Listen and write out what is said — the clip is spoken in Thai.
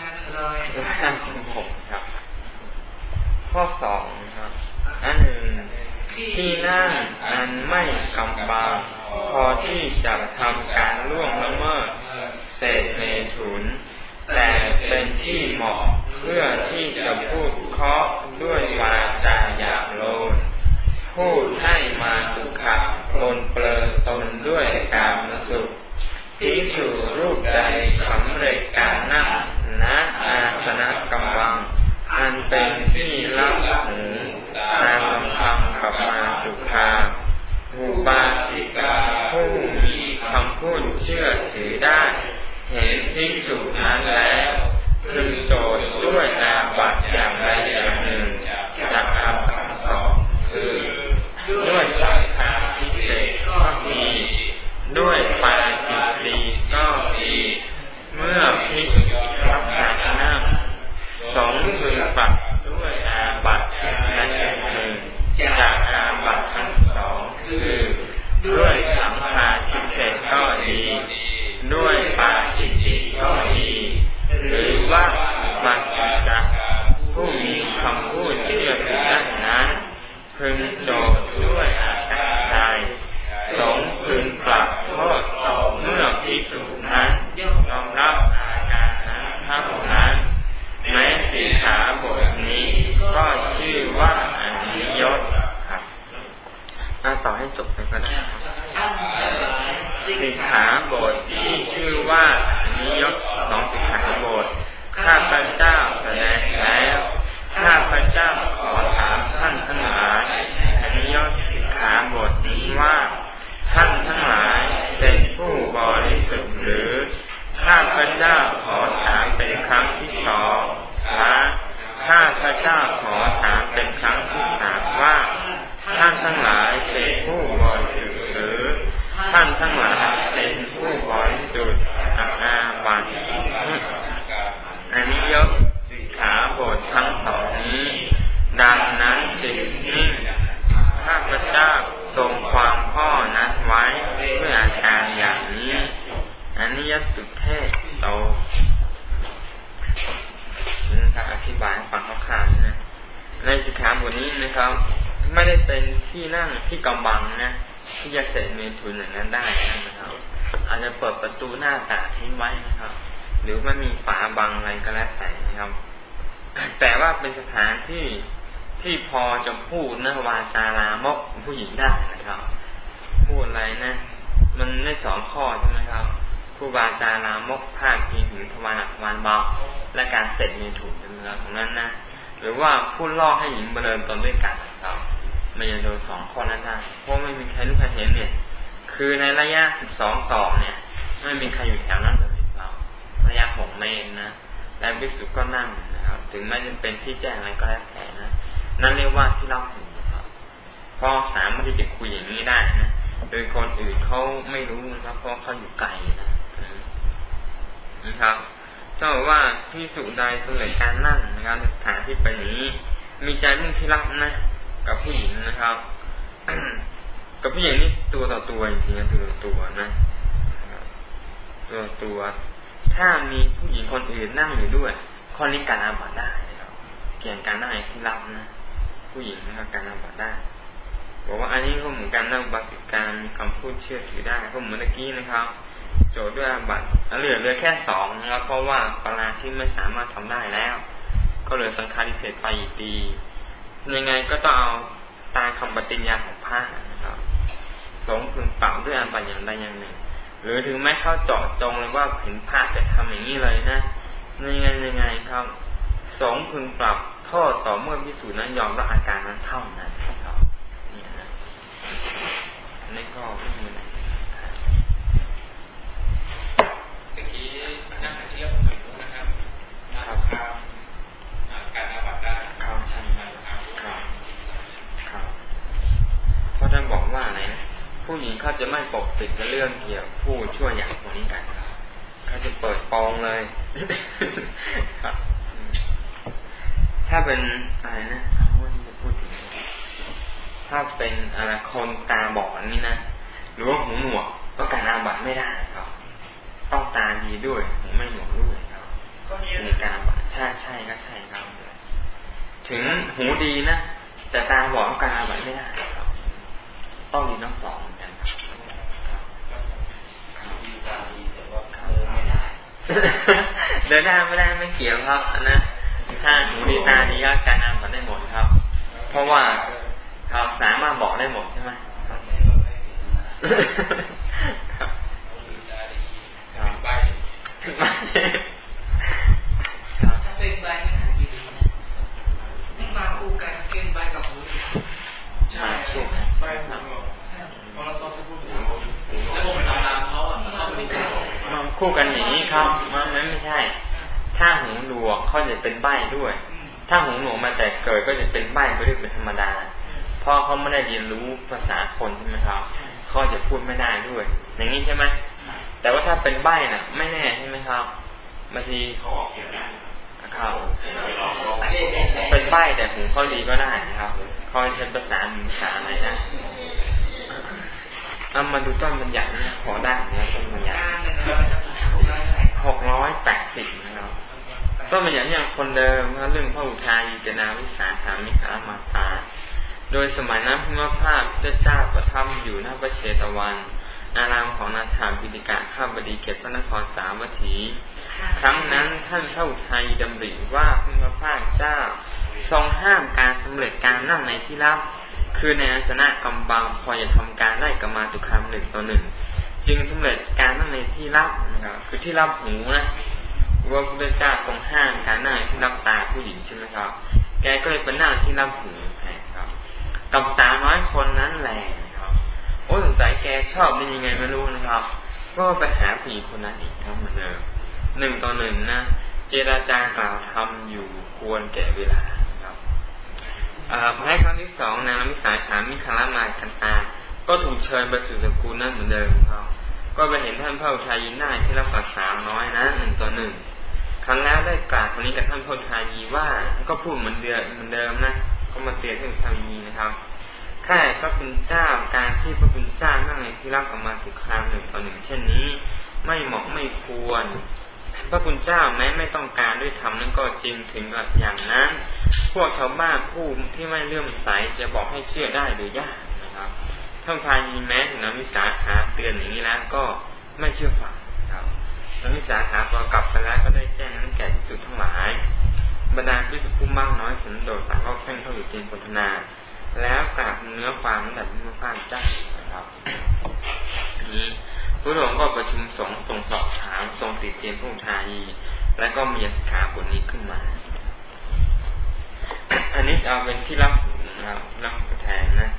ห้าสิบหกครับ ข้อสองครับ อันหนึ่งที่นั่งอันไม่กำบังพอที่จะทำการล่วงละเมิดเศษเมถุน แต่เป็นที่เหมาะเพื่อที่จะพูดเคาะด้วยวาจาหยาบโลนพูดให้มาตุขับปนเปลือตนด้วยการมสุขที่สู่รูปใดสำเร็จการนั่ง พึงโจทย์ด้วยอาการใดสงพึงปรับโทษตอบเมื่อพิสูจนั้นยอมรับอาการนั้นเท่านั้นแม้สิขาบทนี้ก็ชื่อว่าอนิยตครับน่าต่อให้จบไปก็ได้สิกขาบทที่ชื่อว่าอนิยตสองสิกขาบทข้าพเจ้าแสดงแล้วข้าพเจ้าขอถามท่านทั้งหลายอนิยตสิกขาบทนี้ว่า ท่านทั้งหลายเป็นผู้บริสุทธิ์หรือ ข้าพเจ้าขอถามเป็นครั้งที่สองและข้าพระเจ้าขอถามเป็นครั้งที่สามว่า ท่านทั้งหลายเป็นผู้บริสุทธิ์หรือ ท่านทั้งหลายเป็นผู้บริสุทธิ์อาบัติอันนี้ยกสิกขาบททั้งสองนี้ ดังนั้นจึงนิ่งข้าพเจ้าทรงความพ่อนั้นไว้ด้วยอาการอย่างนี้ อันนี้ยตุเทศโตนะครับอธิบายฟังคร่าวๆนะในสิกขาบทนี้นะครับ ไม่ได้เป็นที่นั่งที่กำบังนะ ที่จะเสร็จเมทุนอย่างนั้นได้นะครับ อาจจะเปิดประตูหน้าต่างทิ้งไว้นะครับ หรือไม่มีฝาบังอะไรก็แล้วแต่นะครับ แต่ว่าเป็นสถานที่ที่พอจะพูดนะวาจาลามกผู้หญิงได้นะครับ พูดอะไรนะ มันได้สองข้อใช่ไหมครับผู้วาจาลามกพาดพิงถึงทวารหนักทวารเบาและการเสร็จมีถูกเป็นเรื่องของนั้นนะ หรือว่าพูดล่อให้หญิงเบริญตนด้วยกันนะครับมันจะโดนสองข้อนั้นได้เพราะไม่มีใครรู้ใครเห็นเนี่ย คือในระยะสิบสองศอกเนี่ย ไม่มีใครอยู่แถวนั้นเลยเราระยะหกเมตรนะและบิสุก็นั่งนะครับ ถึงแม้จะเป็นที่แจ้งอะไรก็แล้วแต่นะนั่นเรียกว่าที่เล่าถึงนะครับพอสามารถที่จะคุยอย่างนี้ได้นะโดยคนอื่นเขาไม่รู้นะครับเพราะเขาอยู่ไกลนะนะครับ ถ้าบอกว่าที่สุใดสำเร็จการนั่งนะครับสถานที่เป็นอย่างนี้ มีใจมุ่งที่รักนะ กับผู้หญิงนะครับ กับผู้หญิงนี่ตัวต่อตัวจริงๆตัวต่อตัวนะตัวตัว ถ้ามีผู้หญิงคนอื่นนั่งอยู่ด้วยข้อนี้การอาบัตได้นะครับเกี่ยงการนั่งที่รับนะผู้หญิงนะครับการอาบัตได้บอกว่าอันนี้ก็เหมือนกันนะบาสิการมีคำพูดเชื่อถือได้ก็เหมือนเมื่อกี้นะครับ โจทย์ด้วยอาบัตเหลือเหลือแค่สองนะครับเพราะว่าปราชิกไม่สามารถทำได้แล้ว ก็เหลือสังฆาริเศษไปอีกดียังไงก็ต้องเอาตามคำปฏิญญาของพระนะครับสงพึงปรับด้วยอาบัตอย่างใดอย่างหนึ่ง หรือถึงไม่เข้าเจาะจงเลยว่าเห็นพระจะทำอย่างนี้เลยนะยังไงยังไงครับสงพึงปรับโทษต่อเมื่อพิสูจน์นั้นยอมรับอาการนั้นเท่านั้นนะอันนี้ก็ไม่มีอะไรตะกี้นั่งเทียบเหมือนนะครับครับการอาบัตได้ครับใช่ครับครับเพราะท่านบอกว่าอะไรนะ ผู้หญิงเขาจะไม่ปกปิดเรื่องเกี่ยวผู้ช่วยอย่างคนนี้กันเขาจะเปิดปองเลยครับถ้าเป็นอะไรนะว่าจะพูดถึงถ้าเป็นอะไรคนตาบอดนี่นะหรือว่าหูหนวกก็การอาบัตไม่ได้ครับ ต้องตาดีด้วยหูไม่หนวกด้วยครับหูช่ใช่ก็ใช่ครับถึงหูดีนะแต่ตาบอดการอาบัตไม่ได้ครับต้องมีทั้งสอง เหมือนกันเดินได้ไม่ได้ไม่เกี่ยวครับนะถ้าหูดีตาดีก็การงานมันได้หมดครับ เพราะว่าเขาสามารถบอกได้หมดใช่ไหมใบถ้าเป็นใบนี่หูดีนะนี่มาคู่กันเป็นใบกับหูใช่ใช่ใบหู คู่กันอย่างนี้ครับมันไม่ใช่ ถ้าหูหนวกเขาจะเป็นใบด้วย ถ้าหูหนวกมาแต่เกิดก็จะเป็นใบไปด้วยเป็นธรรมดาเพราะเขาไม่ได้เรียนรู้ภาษาคนใช่ไหมครับเขาจะพูดไม่ได้ด้วย อย่างนี้ใช่ไหมแต่ว่าถ้าเป็นใบน่ะ ไม่แน่ใช่ไหมครับบางทีเขาออกเขียนได้ครับเป็นใบแต่หูเขาดีก็ได้นะครับเขาใช้ภาษาภาษาอะไรนะ เอามาดูต้นบัญญัตินะขอได้นะต้นบัญญัติหกร้อยแปดสิบนะครับต้นบัญญัติอย่างคนเดิมเรื่องพระอุทายีจนาวิสาสามิคามาตา โดยสมัยนั้นพระภาพพระเจ้าประทับอยู่หน้าพระเชตวัน อารามของนาถามพิธิกาข้าบดีเขตพระนครสาวัตถี ครั้งนั้นท่านพระอุทัยดำริว่าพระพาเจ้าทรงห้ามการสำเร็จการนั่งในที่รับ คือในอาสนะกำบังพอจะทำการได้กรรมาตุคามหนึ่งต่อหนึ่งจึงสำเร็จการนั่งในที่รับนะครับคือที่รับหูนะว่าพระเจ้าทรงห้ามการนั่งที่รับตาผู้หญิงใช่ไหมครับ แกก็เลยไปนั่งที่รับหูแทนครับ กับสามร้อยคนนั้นแหละโอ้สงสัยแกชอบเป็นยังไงไม่รู้นะครับ ก็ไปหาผู้หญิงคนนั้นอีกครับเหมือนเดิมหนึ่งต่อหนึ่งนะ เจราจากล่าวทำอยู่ควรแก่เวลา ครับแพ้ครั้งที่สองนางมิสาขามิคารามาคันตา ก็ถูกเชิญไปสู่สกุลนั่นเหมือนเดิมครับก็ไปเห็นท่านพระอุทัยยินได้ที่รับปัสสาวน้อยนะหนึ่งต่อหนึ่งครั้งแล้วได้กล่าวคนนี้กับท่านพระอุทัยยีว่าก็พูดเหมือนเดิมเหมือนเดิมนะก็มาเตือนท่านพระอุทยีนะครับแค่พระคุณเจ้าการที่พระคุณเจ้านั่งในที่รับออกมาถูกครามหนึ่งต่อหนึ่งเช่นนี้ ไม่เหมาะไม่ควร พระคุณเจ้าแม้ไม่ต้องการด้วยธรรมนั้นก็จริงถึงแบบอย่างนั้น พวกชาวบ้านผู้ที่ไม่เลื่อมใสจะบอกให้เชื่อได้หรือยากนะครับท่านพายีแม้ถึงน้ำวิสาขาเตือนอย่างนี้แล้วก็ไม่เชื่อฟังครับน้ำวิสาขาพอกลับไปแล้วก็ได้แจ้งนั้นแก่ที่สุดทั้งหลายบรรดาพิสุผู้มากน้อยสันโดษต่างก็เพ่งเข้าอยู่เตียนพนนา แล้วกราบเนื้อความตั้งแต่พระเจ้านะครับนี้ พระหลวงก็ประชุมสงฆ์ทรงสอบถามทรงติดเตียนพระอุทายี และก็มีสิกขาบทนี้ขึ้นมา อันนี้เอาเป็นที่รับรับรับแทนนะ